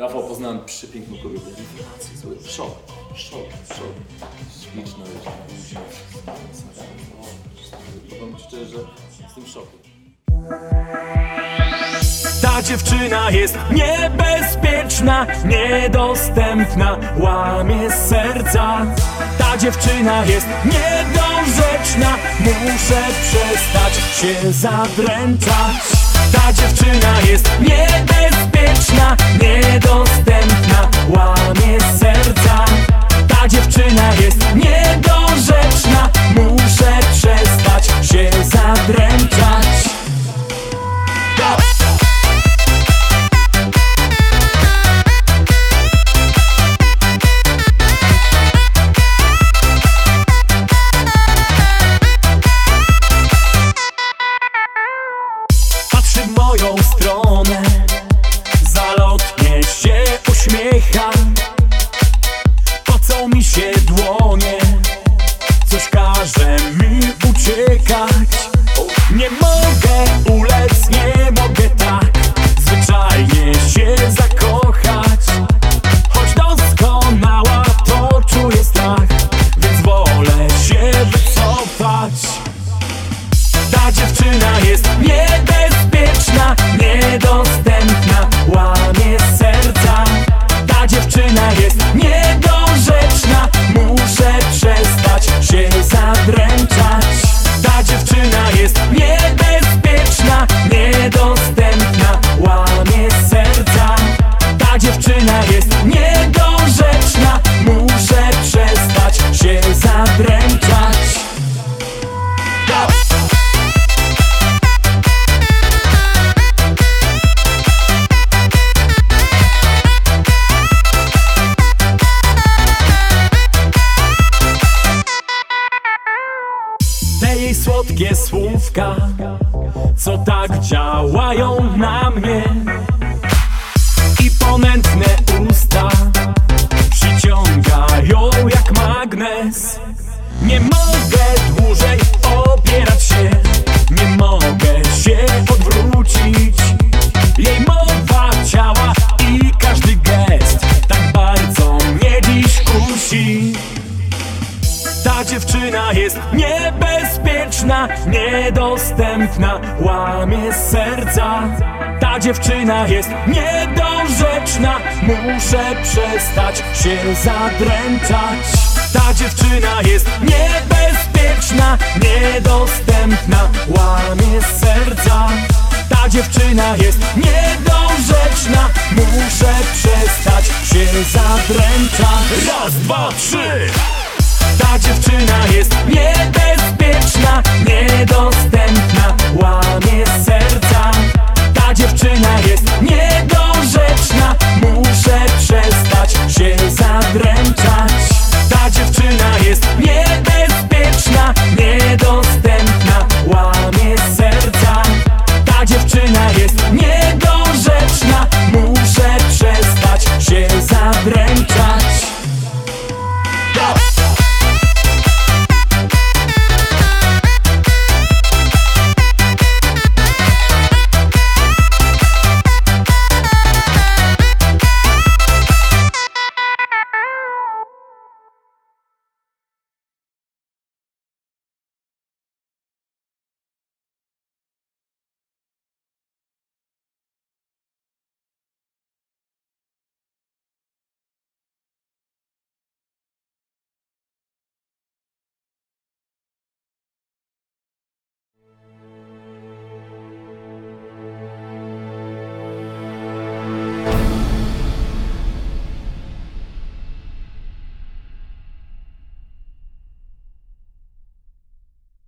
Rafał, poznałem przepiękną kobietę. Szok, szok, szok. Śliczna, wiesz, Powiem ci szczerze, że jestem w szoku. Ta dziewczyna jest niebezpieczna, niedostępna, łamie serca. Ta dziewczyna jest niedorzeczna, muszę przestać się zadręczać. Ta dziewczyna jest niebezpieczna, niedostępna, łamie serca. Ta dziewczyna jest niedorzeczna, Te jej słodkie słówka, co tak działają na mnie. I ponętne dziewczyna jest niebezpieczna, niedostępna, łamie serca. Ta dziewczyna jest niedorzeczna, muszę przestać się zadręczać. Ta dziewczyna jest niebezpieczna, niedostępna, łamie serca. Ta dziewczyna jest niedorzeczna, muszę przestać się zadręczać. Raz, dwa, trzy! Ta dziewczyna jest nie